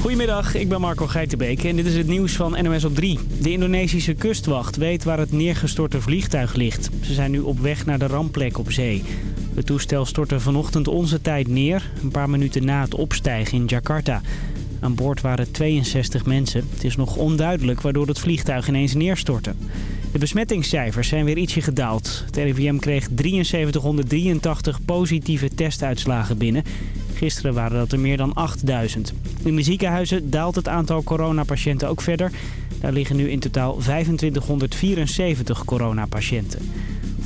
Goedemiddag, ik ben Marco Geitenbeek en dit is het nieuws van NOS op 3. De Indonesische kustwacht weet waar het neergestorte vliegtuig ligt. Ze zijn nu op weg naar de rampplek op zee. Het toestel stortte vanochtend onze tijd neer, een paar minuten na het opstijgen in Jakarta. Aan boord waren 62 mensen. Het is nog onduidelijk waardoor het vliegtuig ineens neerstortte. De besmettingscijfers zijn weer ietsje gedaald. Het RIVM kreeg 7383 positieve testuitslagen binnen. Gisteren waren dat er meer dan 8000. In de ziekenhuizen daalt het aantal coronapatiënten ook verder. Daar liggen nu in totaal 2574 coronapatiënten.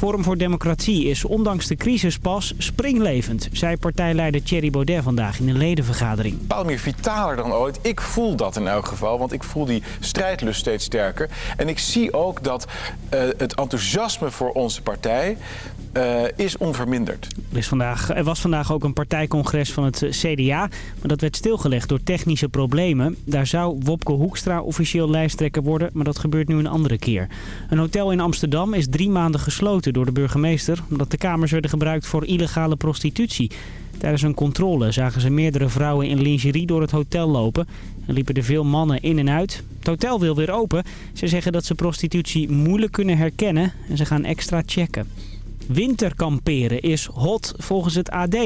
Forum voor Democratie is ondanks de crisis pas springlevend, zei partijleider Thierry Baudet vandaag in een ledenvergadering. Bepaald meer vitaler dan ooit. Ik voel dat in elk geval, want ik voel die strijdlust steeds sterker. En ik zie ook dat uh, het enthousiasme voor onze partij uh, is onverminderd. Er, is vandaag, er was vandaag ook een partijcongres van het CDA, maar dat werd stilgelegd door technische problemen. Daar zou Wopke Hoekstra officieel lijsttrekker worden, maar dat gebeurt nu een andere keer. Een hotel in Amsterdam is drie maanden gesloten door de burgemeester, omdat de kamers werden gebruikt voor illegale prostitutie. Tijdens een controle zagen ze meerdere vrouwen in lingerie door het hotel lopen en liepen er veel mannen in en uit. Het hotel wil weer open. Ze zeggen dat ze prostitutie moeilijk kunnen herkennen en ze gaan extra checken. Winterkamperen is hot volgens het AD.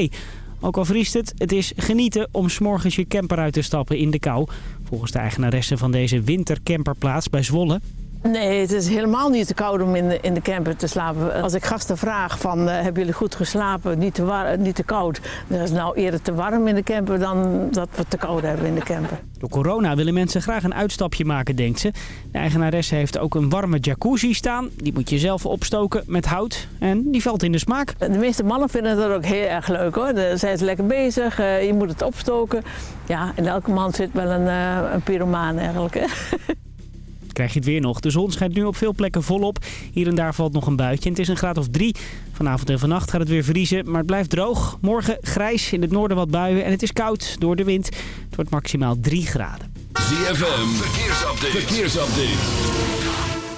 Ook al vriest het, het is genieten om s'morgens je camper uit te stappen in de kou. Volgens de eigenaresse van deze wintercamperplaats bij Zwolle Nee, het is helemaal niet te koud om in de, in de camper te slapen. Als ik gasten vraag van, uh, hebben jullie goed geslapen, niet te, war, niet te koud. Dan is het nou eerder te warm in de camper dan dat we te koud hebben in de camper. Door corona willen mensen graag een uitstapje maken, denkt ze. De eigenaresse heeft ook een warme jacuzzi staan. Die moet je zelf opstoken met hout en die valt in de smaak. De meeste mannen vinden dat ook heel erg leuk hoor. Dan zijn ze lekker bezig, uh, je moet het opstoken. Ja, in elke man zit wel een, uh, een pyromaan eigenlijk. Hè? krijg je het weer nog. De zon schijnt nu op veel plekken volop. Hier en daar valt nog een buitje. Het is een graad of drie. Vanavond en vannacht gaat het weer vriezen, maar het blijft droog. Morgen grijs, in het noorden wat buien en het is koud door de wind. Het wordt maximaal 3 graden. ZFM, verkeersupdate. verkeersupdate.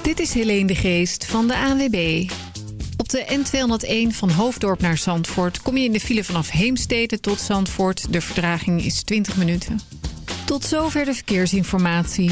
Dit is Helene de Geest van de ANWB. Op de N201 van Hoofddorp naar Zandvoort kom je in de file vanaf Heemstede tot Zandvoort. De verdraging is 20 minuten. Tot zover de verkeersinformatie.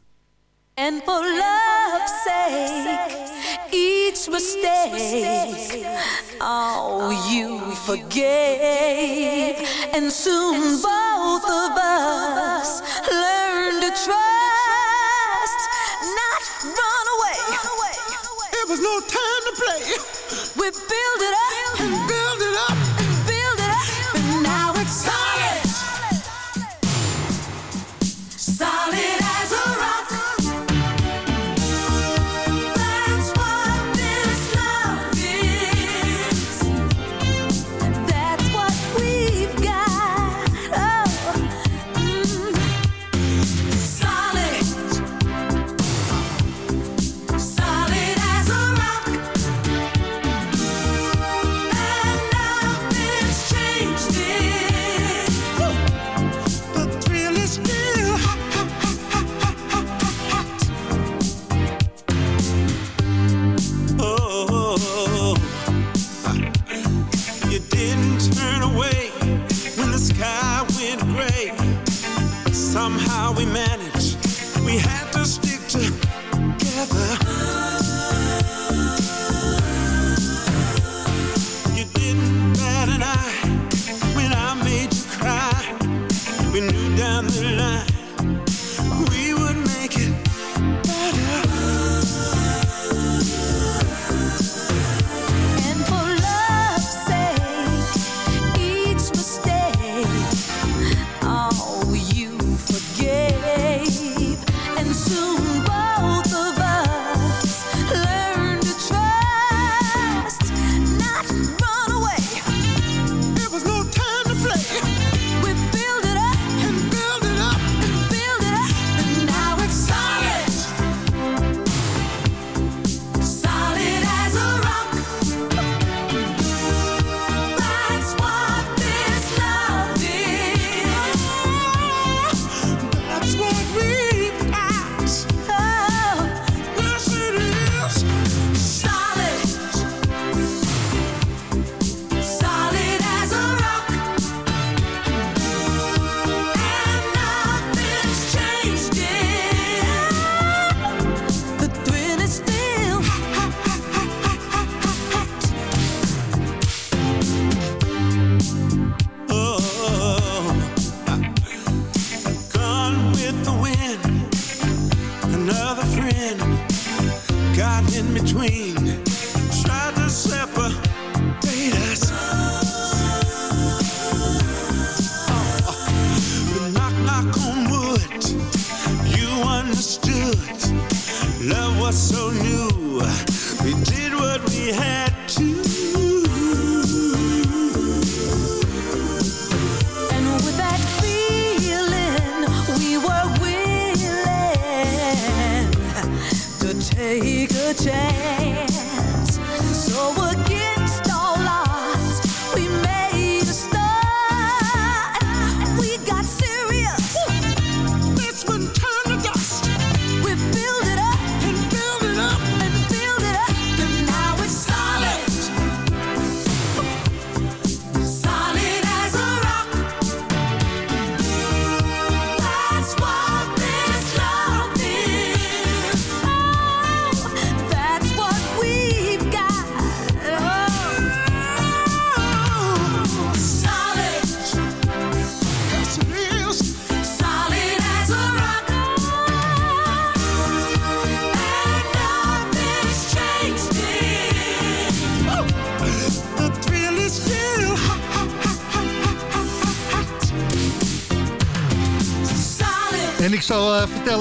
And for love's sake, each mistake, oh, you forgave. And soon both of us learn to trust, not run away. It was no time to play. We build it up And build it up.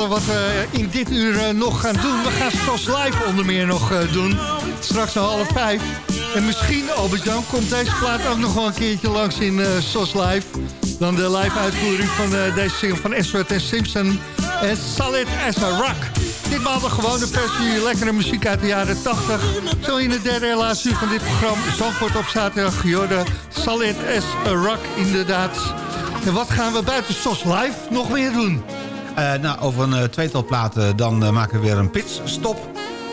Wat we in dit uur eh, nog gaan doen. We gaan SOS Live onder meer nog eh, doen. Straks om half vijf. En misschien, Albert-Jan, komt deze plaat ook nog wel een keertje langs in eh SOS Live. Dan de live uitvoering van deze single van Ashford en Simpson. En Solid as a Rock. Ditmaal de gewone versie, lekkere muziek uit de jaren 80. Zo in het derde laatste uur van dit programma. Zandvoort op zaterdag, Jorde. Solid as a Rock, inderdaad. En wat gaan we buiten SOS Live nog meer doen? Eh, nou, over een eh, tweetal platen dan eh, maken we weer een pitstop.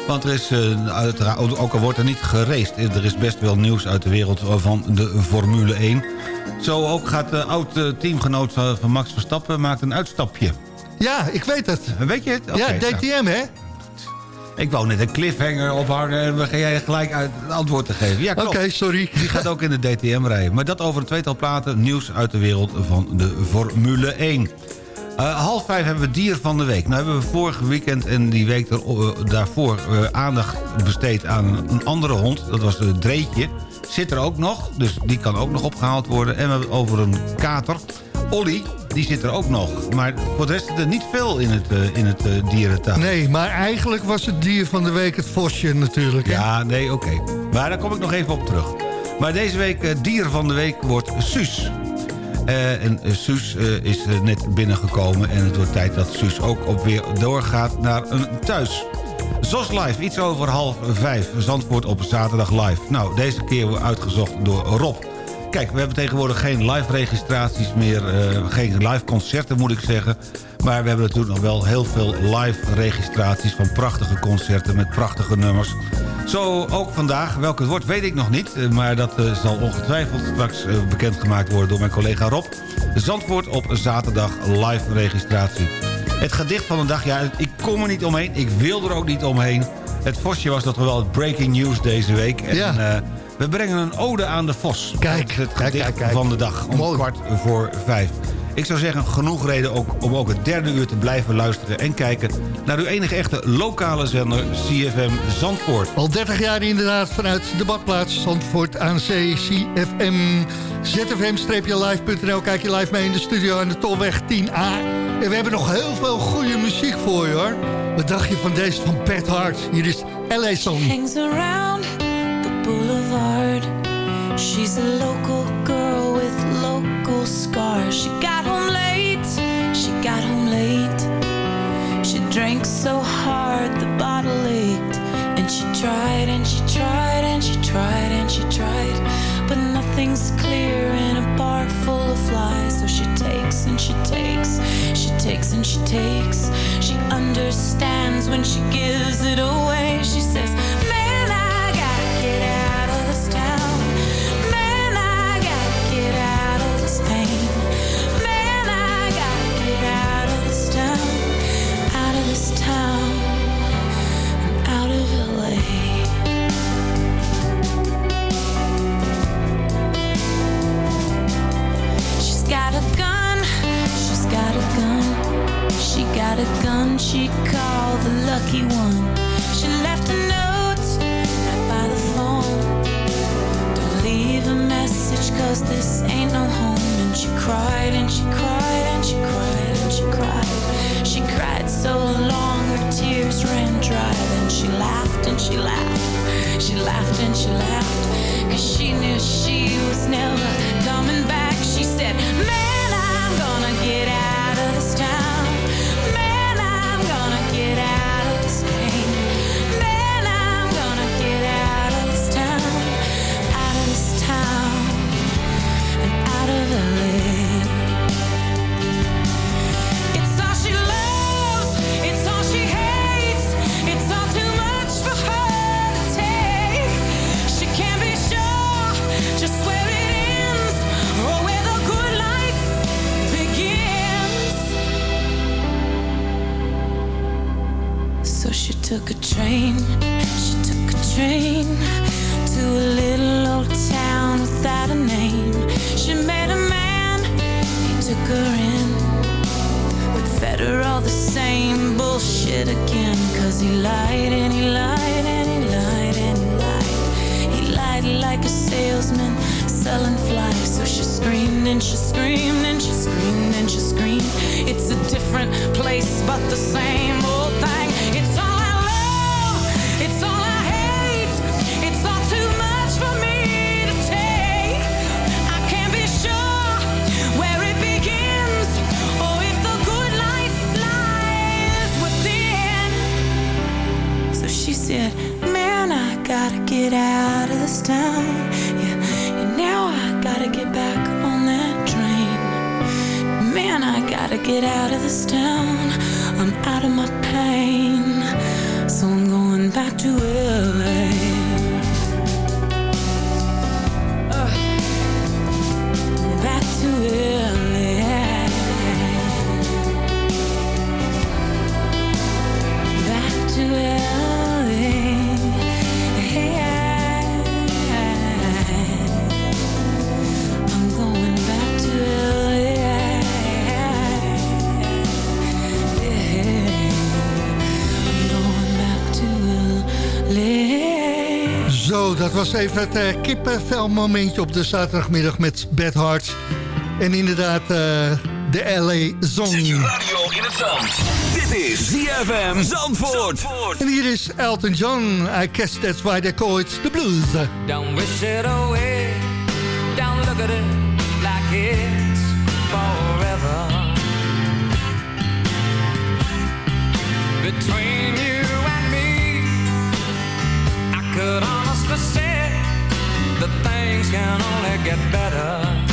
Want er is, uiteraard, ook al wordt er niet geraced... er is best wel nieuws uit de wereld van de Formule 1. Zo ook gaat de oud-teamgenoot van Max Verstappen maakt een uitstapje. Ja, ik weet het. Weet je het? Oké, ja, nou. DTM, hè? Ik wou net een cliffhanger ophangen en dan ga jij gelijk uit antwoord te geven. Ja, Oké, klopt. sorry. Die gaat ook in de DTM rijden. Maar dat over een tweetal platen. Nieuws uit de wereld van de Formule 1. Eh, half vijf hebben we dier van de week. Nou hebben we vorig weekend en die week er, eh, daarvoor eh, aandacht besteed aan een andere hond. Dat was een Dreetje. Zit er ook nog, dus die kan ook nog opgehaald worden. En we hebben het over een kater. Olly, die zit er ook nog. Maar voor de rest is er niet veel in het, eh, in het dierentuin. Nee, maar eigenlijk was het dier van de week het vosje natuurlijk. hè? Ja, nee, oké. Maar daar kom ik nog even op terug. Maar deze week, dier van de week, wordt Suus. Eh, en eh, Suus eh, is net binnengekomen en het wordt tijd dat Suus ook op weer doorgaat naar een thuis. ZOS Live, iets over half vijf. Zandvoort op zaterdag live. Nou, deze keer uitgezocht door Rob. Kijk, we hebben tegenwoordig geen live registraties meer. geen live concerten moet ik zeggen. Maar we hebben natuurlijk nog wel heel veel live registraties... van prachtige concerten met prachtige nummers. Zo ook vandaag. Welke het wordt weet ik nog niet. eh, Maar dat eh, zal ongetwijfeld straks eh, bekendgemaakt worden door mijn collega Rob. Zandvoort op zaterdag live registratie. Het gedicht van de dag, ja, ik kom er niet omheen. Ik wil er ook niet omheen. Het Vosje was nog wel het breaking news deze week. En, Ja. we brengen een ode aan de Vos. Kijk, het kijk, gedicht kijk, kijk. van de dag. Om Mooi. kwart voor vijf. Ik zou zeggen, genoeg reden ook, om ook het derde uur te blijven luisteren... en kijken naar uw enige echte lokale zender CFM Zandvoort. Al 30 jaar inderdaad vanuit de badplaats Zandvoort aan Zee, CFM. ZFM-live.nl, kijk je live mee in de studio aan de Tolweg 10A. En we hebben nog heel veel goede muziek voor je hoor. Wat dacht je van deze van Bert Hart? Hier is LA Song. hangs around the boulevard. She's a local girl with local scars. She got late, she got home late. She drank so hard the bottle ached. And she tried and she tried and she tried and she tried. But nothing's clear in a bar full of lies. So she takes and she takes, she takes and she takes. She understands when she gives it away. She says, cause this ain't no home. And she cried and she cried and she cried and she cried. Cried so long her tears ran dry. Then she laughed and she laughed. She laughed and she laughed. Cause she knew she was never coming back. She said, Man, I'm gonna get out took a train. She took a train to a little old town without a name. She met a man. He took her in but fed her all the same bullshit again. Cause he lied and he lied and he lied and he lied. He lied like a salesman selling flies. So she screamed and she screamed and she screamed and she screamed. It's a different place, but the same old thing. Get out of this town. Yeah, and now I gotta get back on that train. Man, I gotta get out of this town. I'm out of my pain. So I'm going back to LA. Was even het eh, kippenvelmomentje op de zaterdagmiddag met Beth Hart. En inderdaad, eh, de LA Zong. Radio in het zand. Dit is ZFM Zandvoort. En hier is Elton John. I guess that's why they call it the blues. Don't wish it away. Don't look at it like it's say that things can only get better.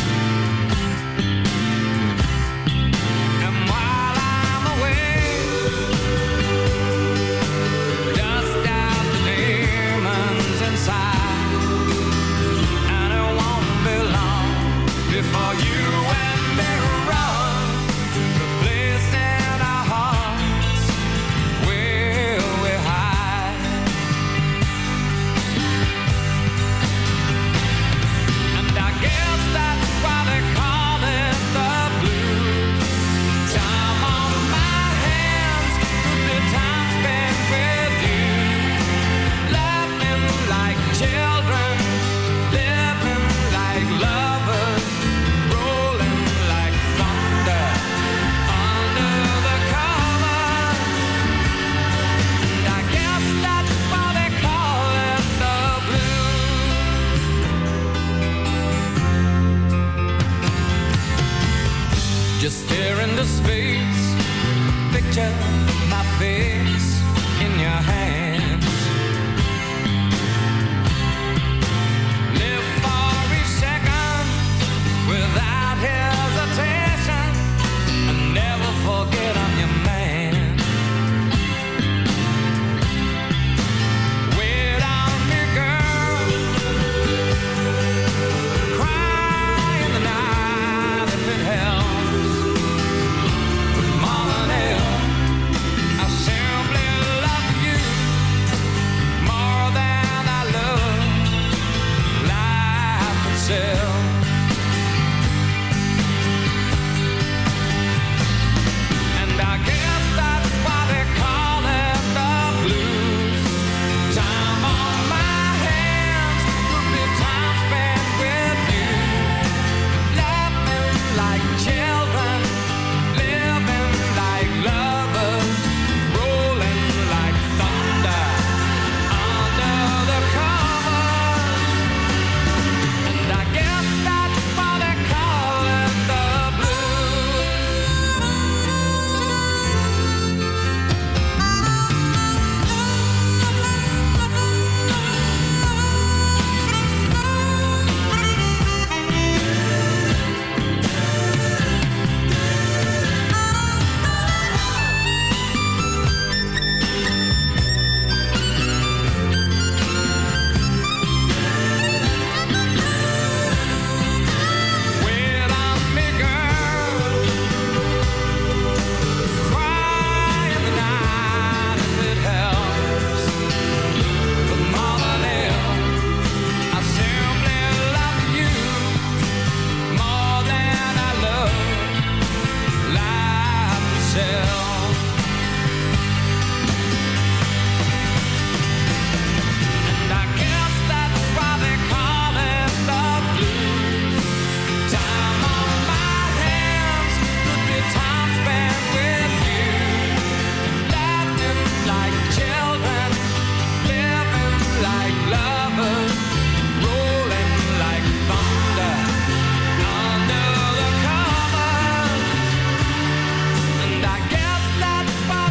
Life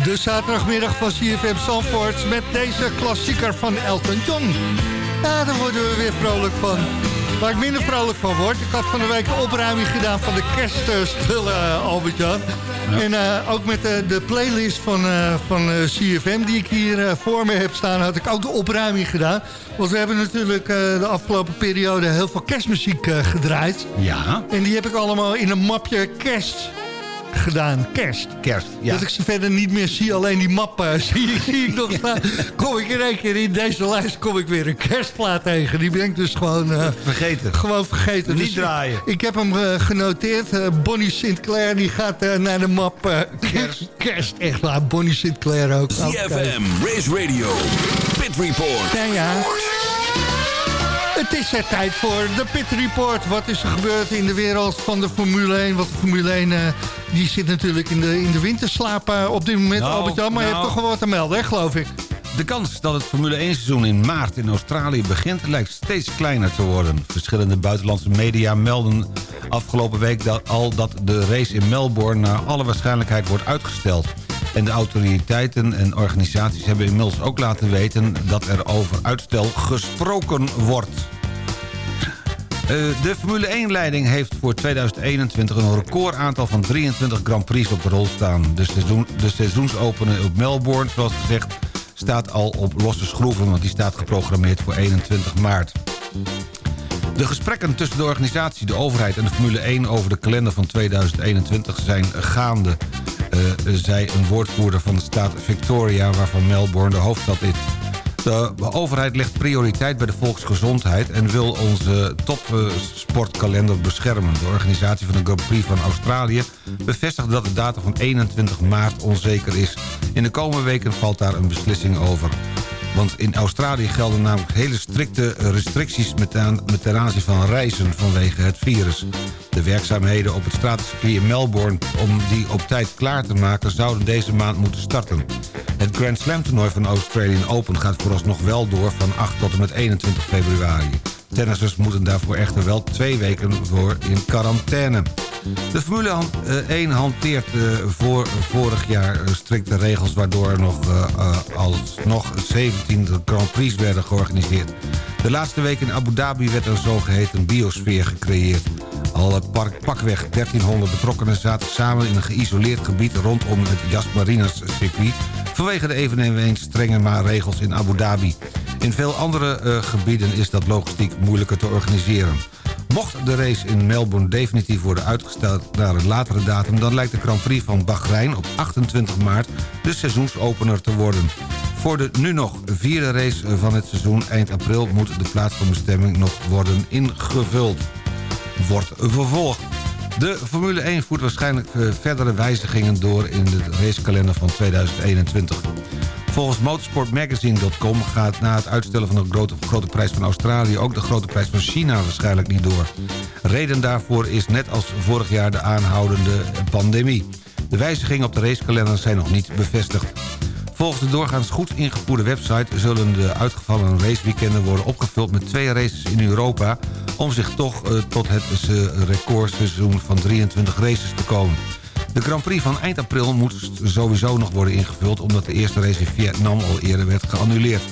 De zaterdagmiddag van CFM Zandvoort met deze klassieker van Elton John. Ja, daar worden we weer vrolijk van. Waar ik minder vrolijk van word, ik had van de week de opruiming gedaan van de kerstspullen, uh, Albert-Jan. En eh, ook met de, de playlist van, eh, van eh, CFM die ik hier eh, voor me heb staan, had ik ook de opruiming gedaan. Want we hebben natuurlijk eh, de afgelopen periode heel veel kerstmuziek eh, gedraaid. Ja. En die heb ik allemaal in een mapje kerst gedaan. Kerst. Kerst, ja. Dat ik ze verder niet meer zie, alleen die map eh, zie, zie ik nog staan. Kom ik in één keer in deze lijst kom ik weer een kerstplaat tegen. Die ben ik dus gewoon... eh, Vergeten. Gewoon vergeten. Niet Dus draaien. Ik heb hem eh, genoteerd. Bonnie Sinclair die gaat naar de map kerst. kerst. Echt waar. Bonnie Sinclair ook. CFM, Race Radio, Pit Report. Ja, ja. Het is er tijd voor de Pit Report. Wat is er gebeurd in de wereld van de Formule 1? Want de Formule 1 eh, die zit natuurlijk in de, in de winterslaap eh, op dit moment, Nou, Albert-Jan. Maar je nou. hebt toch wel wat te melden, hè, geloof ik. De kans dat het Formule 1 seizoen in maart in Australië begint... lijkt steeds kleiner te worden. Verschillende buitenlandse media melden afgelopen week dat al dat de race in Melbourne... naar alle waarschijnlijkheid wordt uitgesteld. En de autoriteiten en organisaties hebben inmiddels ook laten weten... dat er over uitstel gesproken wordt. Eh, de Formule 1-leiding heeft voor 2021 een recordaantal van 23 Grand Prix op de rol staan. De, seizoen, de op Melbourne, zoals gezegd, staat al op losse schroeven... want die staat geprogrammeerd voor 21 maart. De gesprekken tussen de organisatie, de overheid en de Formule 1... over de kalender van 2021 zijn gaande... eh, zei een woordvoerder van de staat Victoria... waarvan Melbourne de hoofdstad is. De overheid legt prioriteit bij de volksgezondheid... en wil onze topsportkalender beschermen. De organisatie van de Grand Prix van Australië bevestigt dat de datum van 21 maart onzeker is. In de komende weken valt daar een beslissing over. Want in Australië gelden namelijk hele strikte restricties... met ten aanzien van reizen vanwege het virus. De werkzaamheden op het stratencircuit in Melbourne... om die op tijd klaar te maken... zouden deze maand moeten starten. Het Grand Slam toernooi van Australian Open gaat vooralsnog wel door... van 8 tot en met 21 februari. Tennissers moeten daarvoor echter wel twee weken voor in quarantaine. De Formule han- eh, 1 hanteert eh, voor vorig jaar eh, strikte regels... waardoor er nog alsnog 17 Grand Prix werden georganiseerd. De laatste week in Abu Dhabi werd een zogeheten biosfeer gecreëerd. Al het park pakweg 1300 betrokkenen zaten samen in een geïsoleerd gebied... rondom het Yas Marinas circuit... vanwege de eveneens strenge maatregels in Abu Dhabi. In veel andere gebieden is dat logistiek moeilijker te organiseren. Mocht de race in Melbourne definitief worden uitgesteld naar een latere datum... dan lijkt de Grand Prix van Bahrein op 28 maart de seizoensopener te worden. Voor de nu nog vierde race van het seizoen eind april... moet de plaats van bestemming nog worden ingevuld. Wordt vervolgd. De Formule 1 voert waarschijnlijk eh, verdere wijzigingen door... in de racekalender van 2021. Volgens motorsportmagazine.com gaat na het uitstellen van de grote, grote prijs van Australië... ook de grote prijs van China waarschijnlijk niet door. Reden daarvoor is net als vorig jaar de aanhoudende pandemie. De wijzigingen op de racekalender zijn nog niet bevestigd. Volgens de doorgaans goed ingevoerde website... zullen de uitgevallen raceweekenden worden opgevuld met twee races in Europa... om zich toch eh, tot het eh, recordseizoen van 23 races te komen. De Grand Prix van eind april moet sowieso nog worden ingevuld... omdat de eerste race in Vietnam al eerder werd geannuleerd.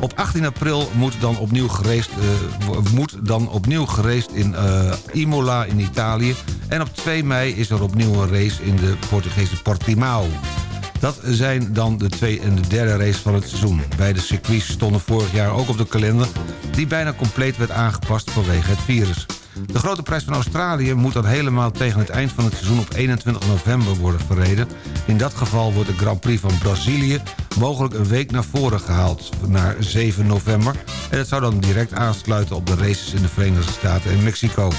Op 18 april moet dan opnieuw geraced, eh, moet dan opnieuw geraced in Imola in Italië... en op 2 mei is er opnieuw een race in de Portugese Portimao. Dat zijn dan de tweede en de derde race van het seizoen. Beide circuits stonden vorig jaar ook op de kalender... die bijna compleet werd aangepast vanwege het virus. De grote prijs van Australië moet dan helemaal tegen het eind van het seizoen... op 21 november worden verreden. In dat geval wordt de Grand Prix van Brazilië... mogelijk een week naar voren gehaald, naar 7 november. En het zou dan direct aansluiten op de races in de Verenigde Staten en Mexico.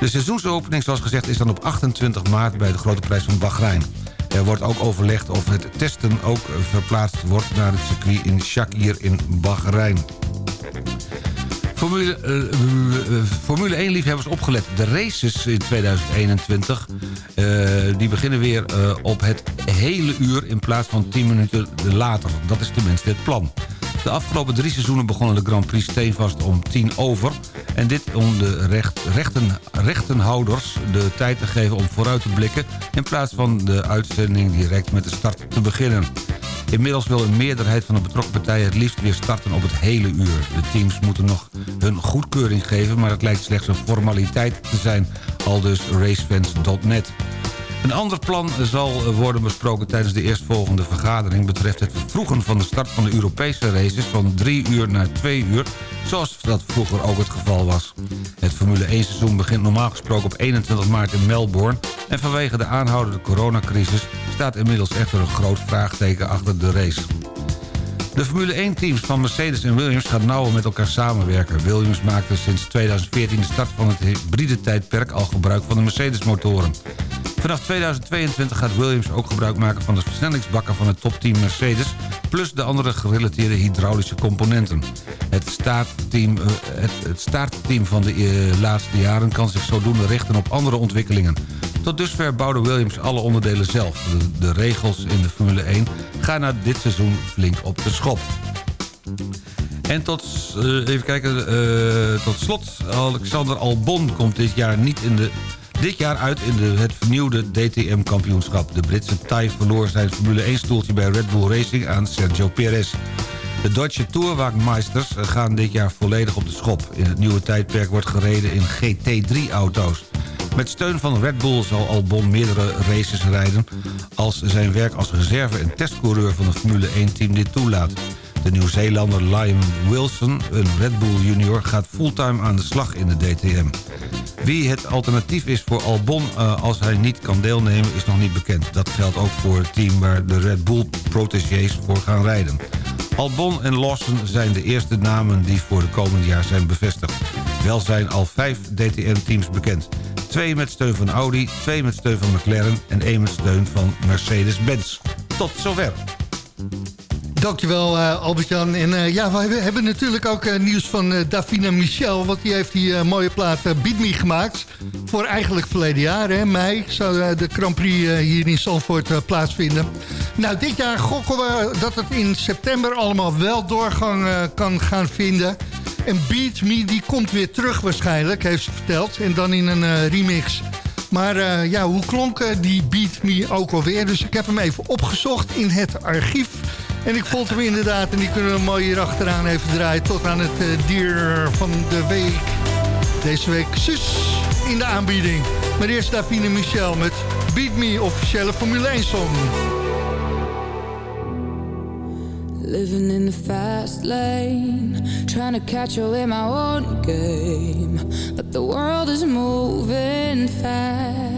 De seizoensopening, zoals gezegd, is dan op 28 maart... bij de grote prijs van Bahrein. Er wordt ook overlegd of het testen ook verplaatst wordt... naar het circuit in Shakir in Bahrein. Formule, eh, eh, Formule 1-liefhebbers opgelet. De races in 2021 eh, die beginnen weer eh, op het hele uur... in plaats van 10 minuten later. Dat is tenminste het plan. De afgelopen drie seizoenen begonnen de Grand Prix steenvast om 10 over. En dit om de recht, rechten, rechtenhouders de tijd te geven om vooruit te blikken... in plaats van de uitzending direct met de start te beginnen. Inmiddels wil een meerderheid van de betrokken partijen het liefst weer starten op het hele uur. De teams moeten nog hun goedkeuring geven, maar het lijkt slechts een formaliteit te zijn, al dus racefans.net. Een ander plan zal worden besproken tijdens de eerstvolgende vergadering... betreft het vervroegen van de start van de Europese races... van 3 uur naar 2 uur, zoals dat vroeger ook het geval was. Het Formule 1-seizoen begint normaal gesproken op 21 maart in Melbourne... en vanwege de aanhoudende coronacrisis... staat inmiddels echter een groot vraagteken achter de race. De Formule 1-teams van Mercedes en Williams gaan nauwer met elkaar samenwerken. Williams maakte sinds 2014 de start van het hybride tijdperk al gebruik van de Mercedes-motoren. Vanaf 2022 gaat Williams ook gebruik maken van de versnellingsbakken van het topteam Mercedes... plus de andere gerelateerde hydraulische componenten. Het staartteam, eh, het, het van de eh, laatste jaren kan zich zodoende richten op andere ontwikkelingen. Tot dusver bouwde Williams alle onderdelen zelf. De, regels in de Formule 1 gaan na dit seizoen flink op de schop. En tot, eh, even kijken, tot slot, Alexander Albon komt dit jaar, niet in de, dit jaar uit in de, het vernieuwde DTM-kampioenschap. De Britse Thai verloor zijn Formule 1-stoeltje bij Red Bull Racing aan Sergio Perez. De Deutsche Tourwagenmeisters gaan dit jaar volledig op de schop. In het nieuwe tijdperk wordt gereden in GT3-auto's. Met steun van Red Bull zal Albon meerdere races rijden... als zijn werk als reserve- en testcoureur van het Formule 1-team dit toelaat. De Nieuw-Zeelander Liam Wilson, een Red Bull junior... gaat fulltime aan de slag in de DTM. Wie het alternatief is voor Albon uh, als hij niet kan deelnemen is nog niet bekend. Dat geldt ook voor het team waar de Red Bull protégés voor gaan rijden. Albon en Lawson zijn de eerste namen die voor de komende jaar zijn bevestigd. Wel zijn al vijf DTM-teams bekend. Twee met steun van Audi, twee met steun van McLaren... en één met steun van Mercedes-Benz. Tot zover. Dankjewel uh, Albert-Jan. En uh, ja, we hebben natuurlijk ook uh, nieuws van Davina Michel. Want die heeft die mooie plaat Beat Me gemaakt. Voor eigenlijk verleden jaar, hè, mei, zou de Grand Prix hier in Zandvoort plaatsvinden. Nou, dit jaar gokken we dat het in september allemaal wel doorgang kan gaan vinden. En Beat Me, die komt weer terug waarschijnlijk, heeft ze verteld. En dan in een remix Maar eh, ja, hoe klonk eh, die Beat Me ook alweer? Dus ik heb hem even opgezocht in het archief. En ik vond hem inderdaad, en die kunnen we mooi hier achteraan even draaien... tot aan het eh, dier van de week. Deze week zus in de aanbieding. Maar eerst Davine Michel met Beat Me, officiële Formule 1 song. Living in the fast lane, trying to catch up in my own game. But the world is moving fast.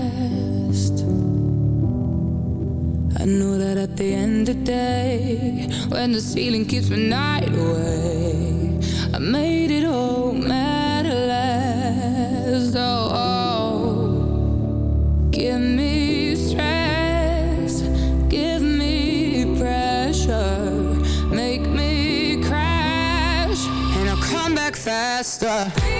I know that at the end of the day, when the ceiling keeps me night away, I made it all matter less. Oh, oh. give me stress, give me pressure, make me crash, and I'll come back faster.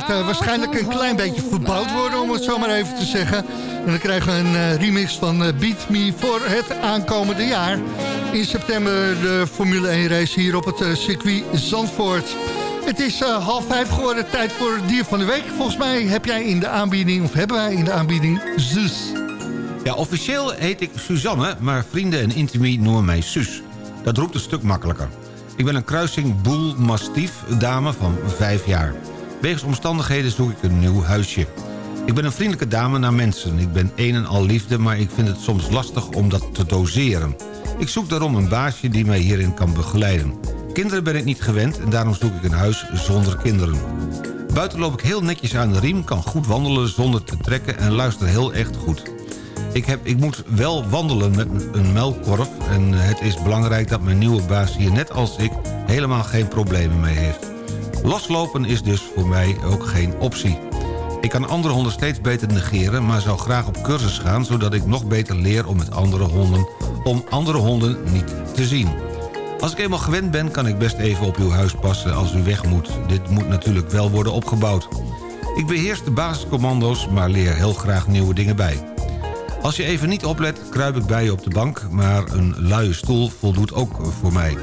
Gaat eh, waarschijnlijk een klein beetje verbouwd worden, om het zo maar even te zeggen. En dan krijgen we een eh, remix van eh, Beat Me voor het aankomende jaar. In september de Formule 1 race hier op het circuit Zandvoort. Het is eh, half vijf geworden, tijd voor het dier van de week. Volgens mij heb jij in de aanbieding, of hebben wij in de aanbieding, Zus. Ja, officieel heet ik Suzanne, maar vrienden en intimie noemen mij Suus. Dat roept een stuk makkelijker. Ik ben een kruising boel mastief dame van vijf jaar. Wegens omstandigheden zoek ik een nieuw huisje. Ik ben een vriendelijke dame naar mensen. Ik ben een en al liefde, maar ik vind het soms lastig om dat te doseren. Ik zoek daarom een baasje die mij hierin kan begeleiden. Kinderen ben ik niet gewend en daarom zoek ik een huis zonder kinderen. Buiten loop ik heel netjes aan de riem, kan goed wandelen zonder te trekken en luister heel echt goed. Ik, heb, ik moet wel wandelen met een melkkorf en het is belangrijk dat mijn nieuwe baas hier net als ik helemaal geen problemen mee heeft. Loslopen is dus voor mij ook geen optie. Ik kan andere honden steeds beter negeren, maar zou graag op cursus gaan... zodat ik nog beter leer om met andere honden, om andere honden niet te zien. Als ik eenmaal gewend ben, kan ik best even op uw huis passen als u weg moet. Dit moet natuurlijk wel worden opgebouwd. Ik beheers de basiscommando's, maar leer heel graag nieuwe dingen bij. Als je even niet oplet, kruip ik bij je op de bank... maar een luie stoel voldoet ook voor mij.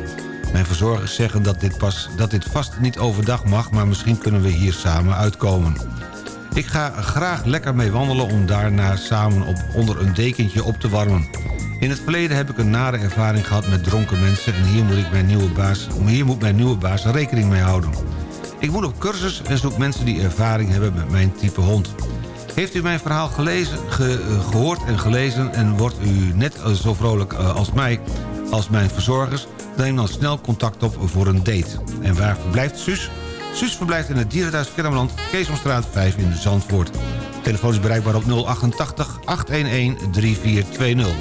Mijn verzorgers zeggen dat dit, pas, dat dit vast niet overdag mag... maar misschien kunnen we hier samen uitkomen. Ik ga graag lekker mee wandelen om daarna samen op, onder een dekentje op te warmen. In het verleden heb ik een nare ervaring gehad met dronken mensen... en hier moet, ik mijn nieuwe baas, hier moet mijn nieuwe baas rekening mee houden. Ik moet op cursus en zoek mensen die ervaring hebben met mijn type hond. Heeft u mijn verhaal gelezen, ge- eh, gehoord en gelezen... en wordt u net zo vrolijk eh, als mij, als mijn verzorgers... Neem dan snel contact op voor een date. En waar verblijft Suus? Suus verblijft in het dierenthuis Kennemerland, Keesomstraat 5 in Zandvoort. Telefoon is bereikbaar op 088 811 3420.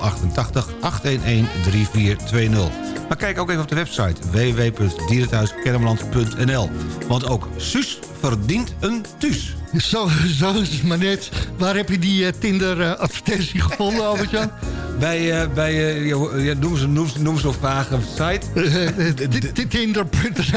088 811 3420. Maar kijk ook even op de website www.dierenthuiskennemerland.nl. Want ook Suus verdient een thuis. Zo, zo is het maar net. Waar heb je die eh, Tinder-advertentie gevonden, Albert-Jan? Bij, eh, bij eh, ja, noem, ze, noem, ze- noem ze een vage site. Tinder.nl.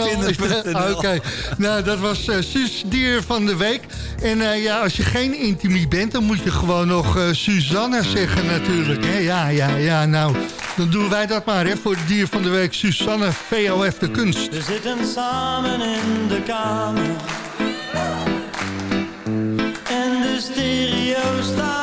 Tinder.nl. Oké, nou dat was eh Suus Dier van de Week. En eh, ja, als je geen intimie bent, dan moet je gewoon nog eh, Suzanne zeggen natuurlijk. Hè? Ja, ja, ja, nou, dan doen wij dat maar hè, voor het Dier van de Week. Suzanne, VOF de Kunst. We zitten samen in de kamer. Stereo staat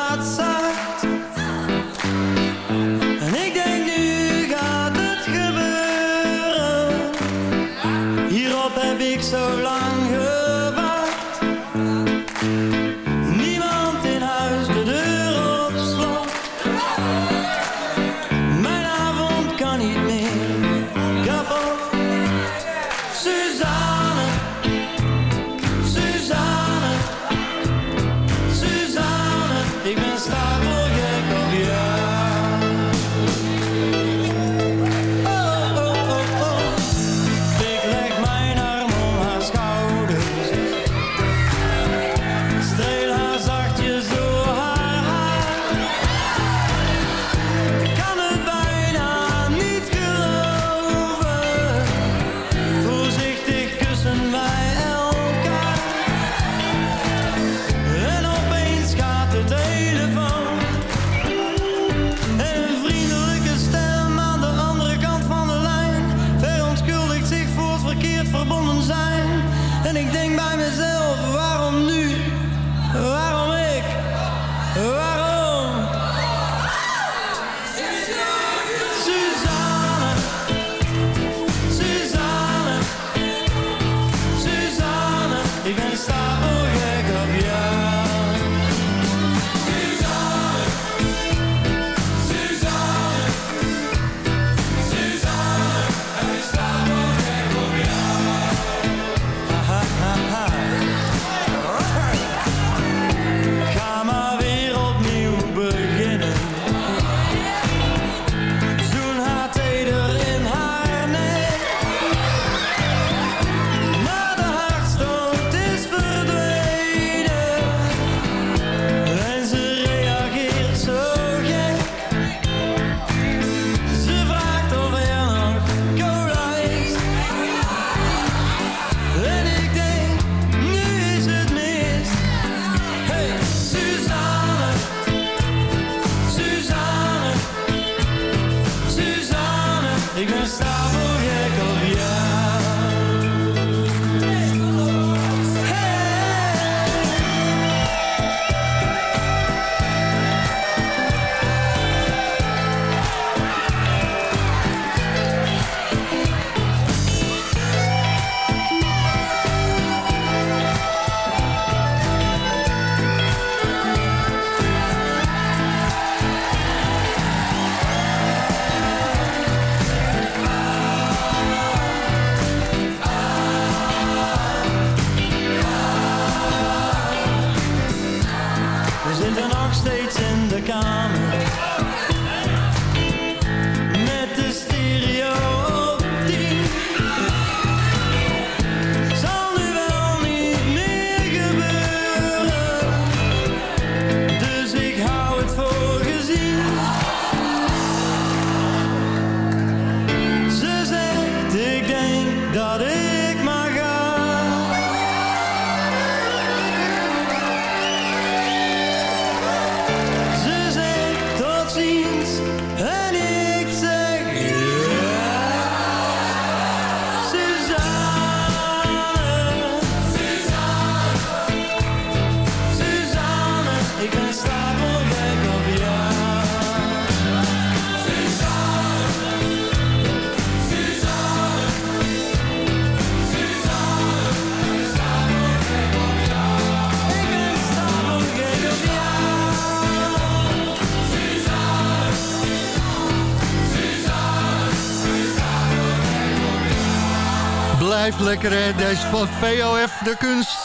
Lekker hè, deze van VOF, de kunst.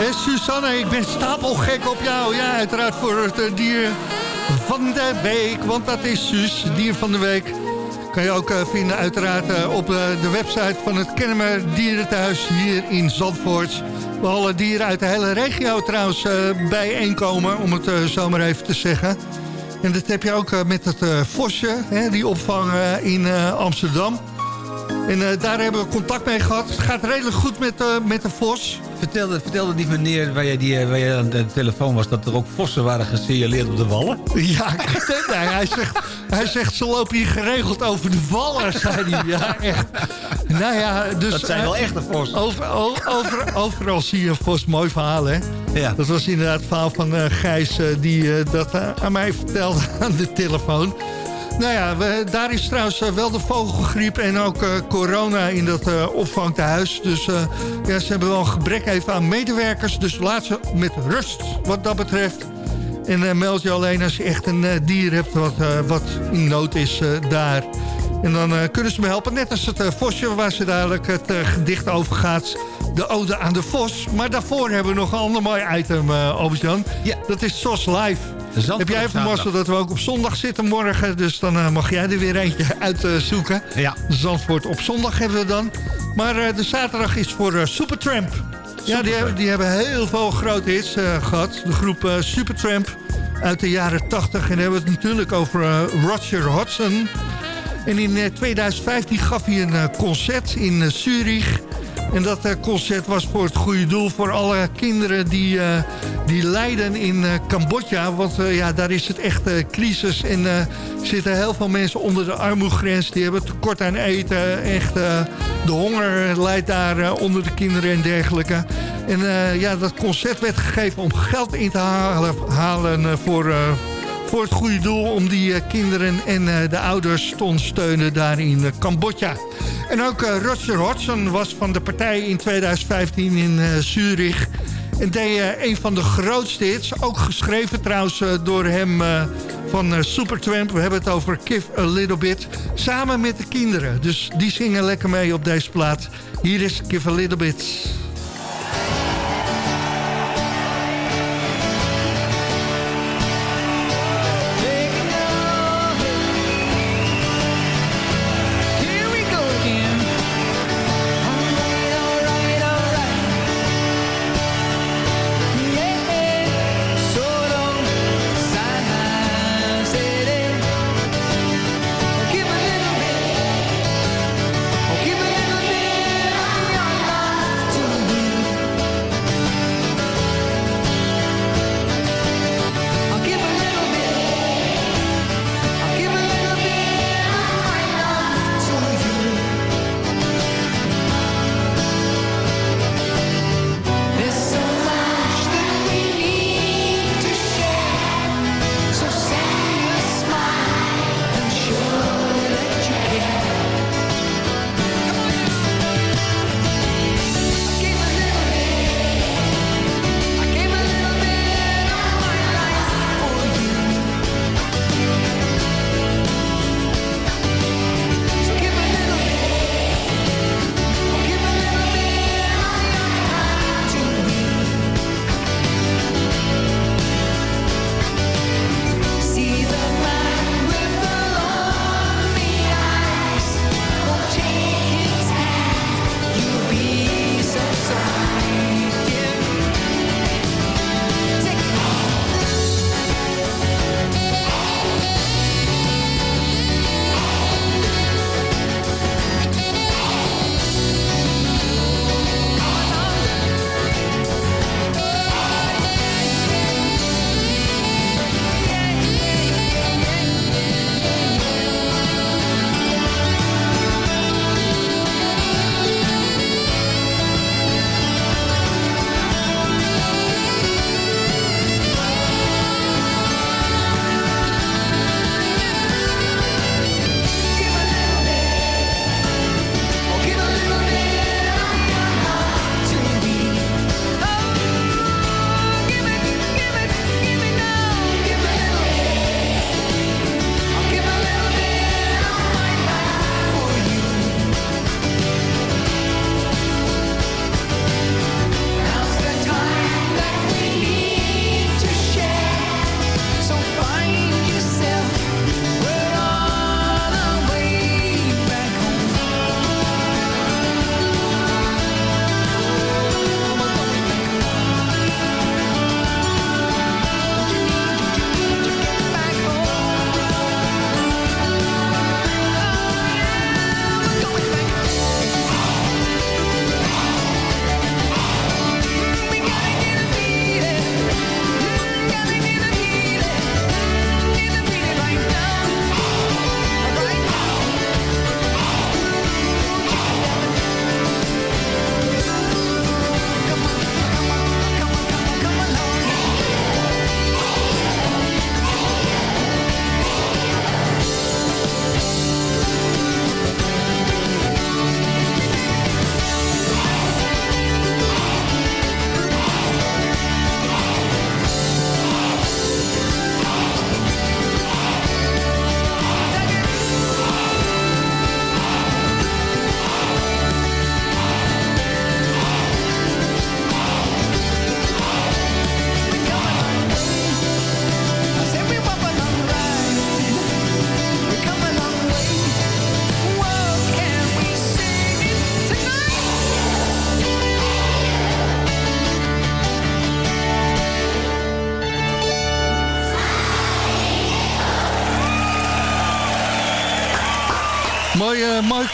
En Susanne, ik ben stapelgek op jou. Ja, uiteraard voor het eh, dier van de week. Want dat is Suus, dier van de week. Kan je ook eh, vinden uiteraard eh, op de website van het Kennemer Dierenthuis hier in Zandvoort. Waar alle dieren uit de hele regio trouwens bijeenkomen, om het zo maar even te zeggen. En dat heb je ook met het Vosje, die opvang in Amsterdam. En eh, daar hebben we contact mee gehad. Het gaat redelijk goed met, eh, met de Vos. Vertelde, vertelde die meneer waar jij, die, eh, waar jij aan de telefoon was... dat er ook vossen waren gesignaleerd op de wallen? Ja, nee, hij, zegt, hij zegt ze lopen hier geregeld over de vallen, zei hij. Ja, echt. Nou ja, dus, Dat zijn wel echte vossen. Over, over, overal zie je een vos. Mooi verhaal, hè? Ja. Dat was inderdaad het verhaal van eh, Gijs... die dat aan mij vertelde aan de telefoon. Nou ja, we, daar is trouwens eh, wel de vogelgriep en ook eh, corona in dat eh opvangtehuis. Dus ja, ze hebben wel een gebrek even aan medewerkers. Dus laat ze met rust wat dat betreft. En meld je alleen als je echt een dier hebt wat, wat in nood is daar. En dan kunnen ze me helpen. Net als het Vosje waar ze dadelijk het gedicht over gaat. De ode aan de Vos. Maar daarvoor hebben we nog een ander mooi item, Albert-Jan. Ja. Dat is SOS Live. Zandvoort Heb jij even mazzel dat we ook op zondag zitten morgen. Dus dan eh, mag jij er weer eentje uitzoeken. Ja. Zandvoort op zondag hebben we dan. Maar eh, de zaterdag is voor eh, Supertramp. Ja, die, hebben- die hebben heel veel grote hits eh, gehad. De groep Supertramp uit de jaren 80. En dan hebben we het natuurlijk over Roger Hodgson. En in eh, 2015 gaf hij een concert in Zurich. En dat eh, concert was voor het goede doel voor alle kinderen die, eh, die lijden in eh, Cambodja. Want ja, daar is het echt crisis en zitten heel veel mensen onder de armoegrens. Die hebben tekort aan eten. Echt, de honger leidt daar onder de kinderen en dergelijke. En ja, dat concert werd gegeven om geld in te halen, halen voor... voor het goede doel om die kinderen en de ouders te ondersteunen daar in Cambodja. En ook eh, Roger Hodgson was van de partij in 2015 in eh, Zurich. En deed eh, een van de grootste hits, ook geschreven trouwens door hem van Supertramp. We hebben het over Give a Little Bit, samen met de kinderen. Dus die zingen lekker mee op deze plaat. Hier is Give a Little Bit.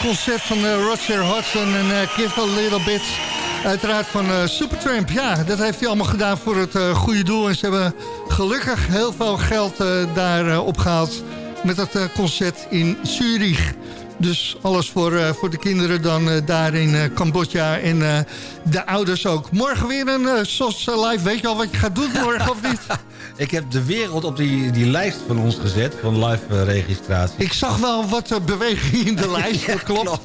Concert van eh, Roger Hodgson en eh, Give a Little Bit. Uiteraard van eh, Supertramp. Ja, dat heeft hij allemaal gedaan voor het goede doel. En ze hebben gelukkig heel veel geld daar eh, opgehaald met dat concert in Zurich. Dus alles voor, eh, voor de kinderen dan eh, daar in eh, Cambodja en de ouders ook. Morgen weer een SOS live. Weet je al wat je gaat doen morgen of niet? Ik heb de wereld op die, die lijst van ons gezet, van live registratie. Ik zag wel wat beweging in de lijst, dat klopt.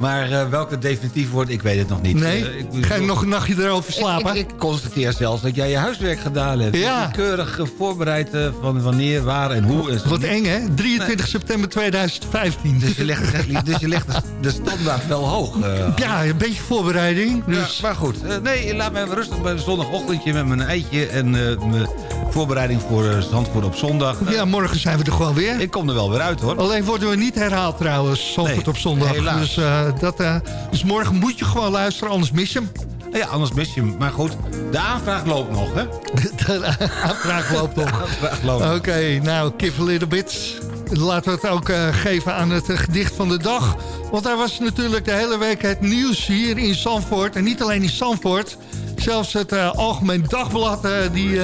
Maar eh, welke definitief wordt, ik weet het nog niet. Nee? Eh, ik, Ga je nog een nachtje erover slapen? Ik, ik, ik constateer zelfs dat jij je huiswerk gedaan hebt. Ja. Keurig eh, voorbereid van wanneer, waar en hoe. En zo. Wat eng, hè? 23 september 2015. Dus je legt, dus je legt de, standaard wel hoog. Ja, een beetje voorbereiding. Dus... Ja, maar goed, nee, laat me even rustig bij een zondagochtendje met mijn eitje... en mijn voorbereiding voor Zandvoort op zondag. Ja, morgen zijn we er gewoon weer. Ik kom er wel weer uit, hoor. Alleen worden we niet herhaald trouwens, Zandvoort Nee, op zondag. helaas. Dus, dat, eh, dus morgen moet je gewoon luisteren, anders mis je hem. Ja, anders mis je hem. Maar goed, de aanvraag loopt nog, hè? De aanvraag loopt nog. Oké, nou, give a little bit. Laten we het ook eh, geven aan het eh, gedicht van de dag. Want daar was natuurlijk de hele week het nieuws hier in Zandvoort. En niet alleen in Zandvoort. Zelfs het Algemeen Dagblad die,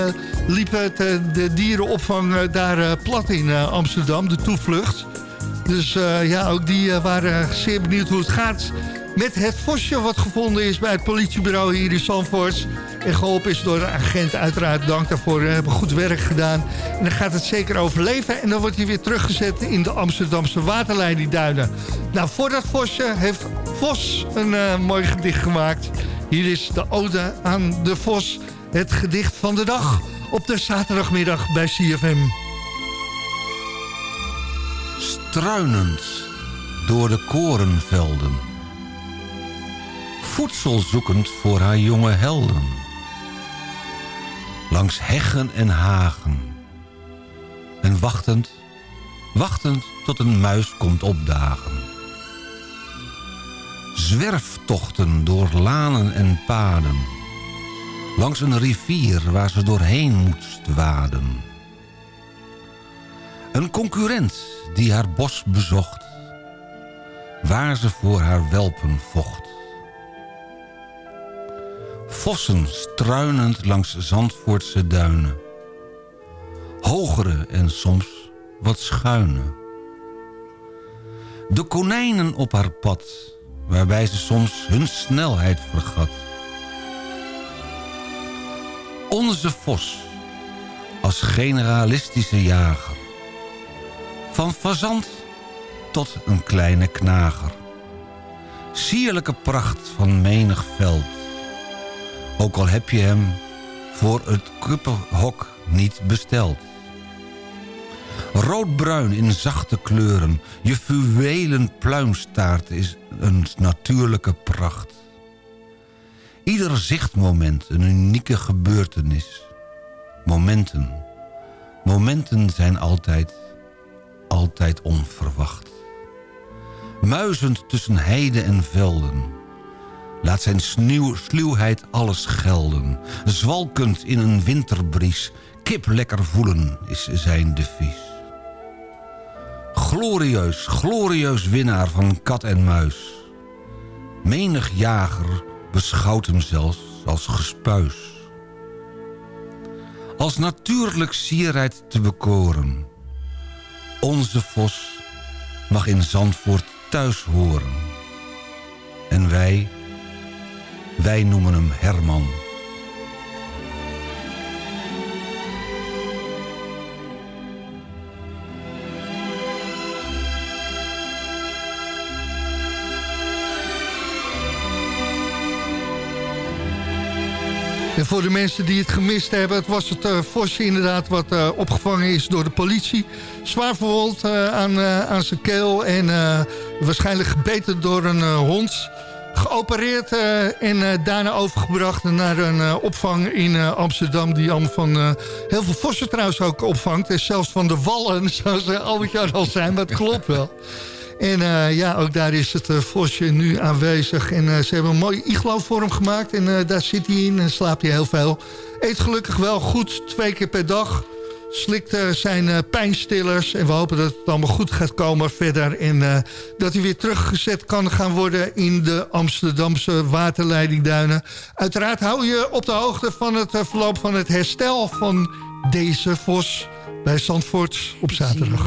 liep het, de dierenopvang daar plat in Amsterdam. De toevlucht. Dus eh, ja, ook die eh, waren zeer benieuwd hoe het gaat met het vosje wat gevonden is bij het politiebureau hier in Zandvoort. En geholpen is door de agent. Uiteraard dank daarvoor. Ze hebben goed werk gedaan. En dan gaat het zeker overleven. En dan wordt hij weer teruggezet in de Amsterdamse waterleidingduinen. Nou, voor dat vosje heeft Vos een eh, mooi gedicht gemaakt. Hier is de ode aan de Vos. Het gedicht van de dag op de zaterdagmiddag bij CFM. Struinend door de korenvelden. Voedsel zoekend voor haar jonge helden. Langs heggen en hagen. En wachtend, wachtend tot een muis komt opdagen. Zwerftochten door lanen en paden. Langs een rivier waar ze doorheen moest waden. Een concurrent die haar bos bezocht. Waar ze voor haar welpen vocht. Vossen struinend langs Zandvoortse duinen. Hogere en soms wat schuine. De konijnen op haar pad, waarbij ze soms hun snelheid vergat. Onze vos, als generalistische jager. Van fazant tot een kleine knager. Sierlijke pracht van menig veld. Ook al heb je hem voor het kuppenhok niet besteld. Roodbruin in zachte kleuren, je fluwelen pluimstaart is een natuurlijke pracht. Ieder zichtmoment een unieke gebeurtenis. Momenten. Momenten zijn altijd, altijd onverwacht. Muizend tussen heide en velden. Laat zijn sneeuw, sluwheid alles gelden. Zwalkend in een winterbries. Kip lekker voelen is zijn devies. Glorieus, glorieus winnaar van kat en muis. Menig jager beschouwt hem zelfs als gespuis. Als natuurlijk sierheid te bekoren. Onze vos mag in Zandvoort thuis horen. En wij, wij noemen hem Herman. En voor de mensen die het gemist hebben... het was het vosje inderdaad wat eh, opgevangen is door de politie. Zwaar verwond eh, aan, aan zijn keel en waarschijnlijk gebeten door een hond. Geopereerd en daarna overgebracht naar een opvang in Amsterdam... die allemaal van heel veel vossen trouwens ook opvangt. En zelfs van de wallen, zoals uh, Albert-Jan al zijn, maar het klopt wel. En eh, ja, ook daar is het eh, vosje nu aanwezig. En eh, ze hebben een mooi iglo voor hem gemaakt. En daar zit hij in en slaapt hij heel veel. Eet gelukkig wel goed, twee keer per dag. slikt zijn pijnstillers. En we hopen dat het allemaal goed gaat komen verder. En dat hij weer teruggezet kan gaan worden in de Amsterdamse waterleidingduinen. Uiteraard hou je op de hoogte van het verloop van het herstel van deze vos bij Zandvoort op zaterdag.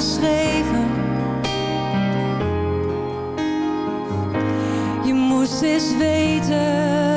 geschreven. Je moest eens weten.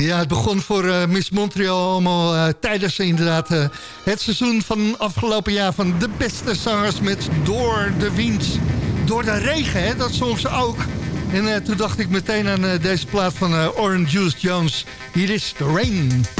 Ja, het begon voor eh, Miss Montreal allemaal eh, tijdens inderdaad eh, het seizoen van afgelopen jaar van de beste zangers met Door de Wind. Door de regen, hè, dat zong ze ook. En toen dacht ik meteen aan deze plaat van Orange Juice Jones. Hier is The Rain.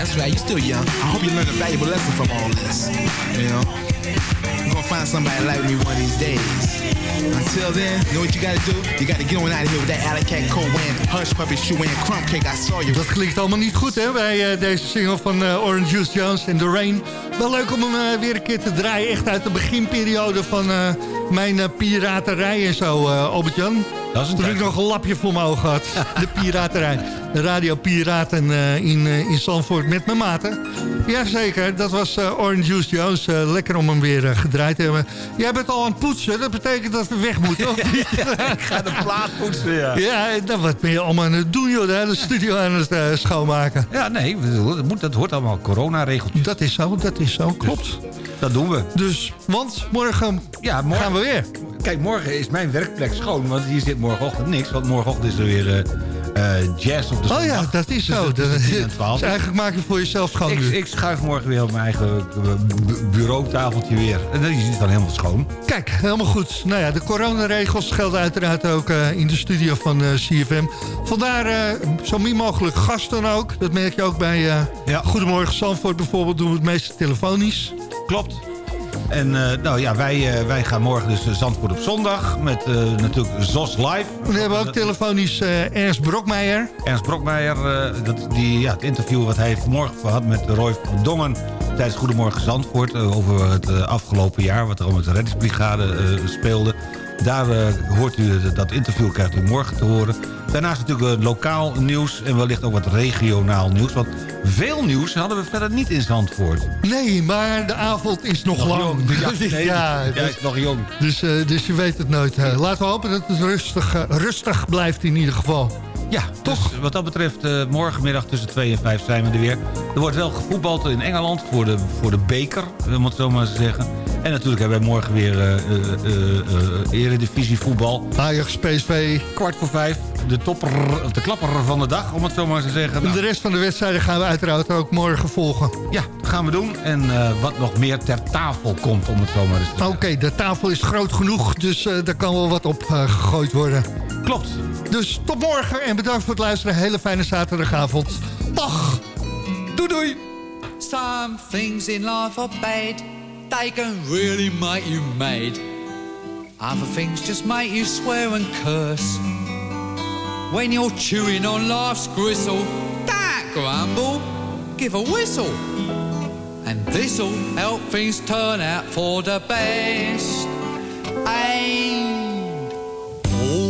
That's right, you still young. I hope you learn a valuable lesson from all this. You know? You're gonna find somebody like me one of these days. Until then, know what you gotta do? You gotta get on out of here with that alley cat coat wearing, hush puppy shoe wearing, crumb cake. I saw you. Dat klinkt allemaal niet goed hè, bij eh, deze single van eh, Orange Juice Jones en The Rain. Wel leuk om hem eh, weer een keer te draaien. Echt uit de beginperiode van mijn piraterij en zo, Albert-Jan. Dat is een Toen ik nog een lapje voor mijn ogen had. De piraterij. De radio Piraten eh, in, eh, in Zandvoort met mijn maten. Jazeker, dat was eh, Orange Juice Jones. Lekker om hem weer gedraaid te hebben. Jij bent al aan het poetsen, dat betekent dat we weg moeten, of niet? Ik ga de plaat poetsen, ja. Ja, nou, wat ben je allemaal aan het doen, joh? De hele studio aan het schoonmaken. Ja, nee, dat, moet, dat hoort allemaal coronaregeltjes. Dat is zo, dat is zo, klopt. Dat doen we. Dus, want morgen Ja, morgen, gaan we weer. Kijk, morgen is mijn werkplek schoon, want hier zit morgenochtend niks. Want morgenochtend is er weer eh, eh, jazz op de Oh zondag. ja, dat is Tussen- zo. Dat, tussen 10 en 12. dus eigenlijk maak je voor jezelf schoon Ik, ik schuif morgen weer op mijn eigen eh, bu- bureautafeltje weer. En dan is het dan helemaal schoon. Kijk, helemaal goed. Nou ja, de coronaregels gelden uiteraard ook in de studio van CFM. Vandaar zo min mogelijk gasten ook. Dat merk je ook bij Ja. Goedemorgen Zandvoort bijvoorbeeld. Doen we het meeste telefonisch. Klopt. En eh, nou ja, wij, eh, wij gaan morgen dus eh, Zandvoort op zondag. Met natuurlijk ZOS Live. We hebben ook telefonisch Ernst Brokmeijer. Ernst Brokmeijer, dat, die, ja, het interview wat hij heeft vanmorgen gehad met Roy van Dongen... tijdens Goedemorgen Zandvoort over het afgelopen jaar... wat er al met de reddingsbrigade speelde. Daar eh, hoort u dat interview, krijgt u morgen te horen. Daarnaast natuurlijk eh, lokaal nieuws en wellicht ook wat regionaal nieuws. Want veel nieuws hadden we verder niet in Zandvoort. Nee, maar de avond is nog, Nog lang. jong. Ja, nee, ja, dus, is nog jong. dus, eh, dus je weet het nooit. Laten we hopen dat het rustig, rustig blijft in ieder geval. Ja, toch? wat dat betreft, eh, morgenmiddag tussen 2 en 5 zijn we er weer. Er wordt wel gevoetbald in Engeland voor de, voor de beker, om het zo maar te zeggen. En natuurlijk hebben wij morgen weer eh eh, eh, eh, eredivisie voetbal. Ajax, PSV. Kwart voor vijf, de topper, de klapper van de dag, om het zo maar te zeggen. Nou, De rest van de wedstrijden gaan we uiteraard ook morgen volgen. ja, dat gaan we doen. En eh, wat nog meer ter tafel komt, om het zo maar te zeggen. Oké, de tafel is groot genoeg, dus eh, daar kan wel wat op eh, gegooid worden. Klopt. Dus tot morgen en bedankt voor het luisteren. Hele fijne zaterdagavond. Dag! Doei doei! Some things in life are bad. They can really make you mad. Other things just make you swear and curse. When you're chewing on life's gristle, don't grumble, give a whistle. And this'll help things turn out for the best. And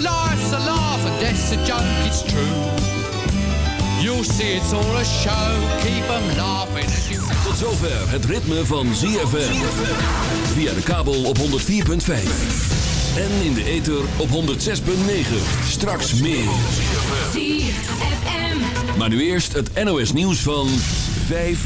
Life's a laugh and death's a joke, it's true. You'll see it's all a show, keep 'em laughing. Tot zover het ritme van ZFM. Via de kabel op 104.5. En in de ether op 106.9. Straks meer. Maar nu eerst het NOS nieuws van 5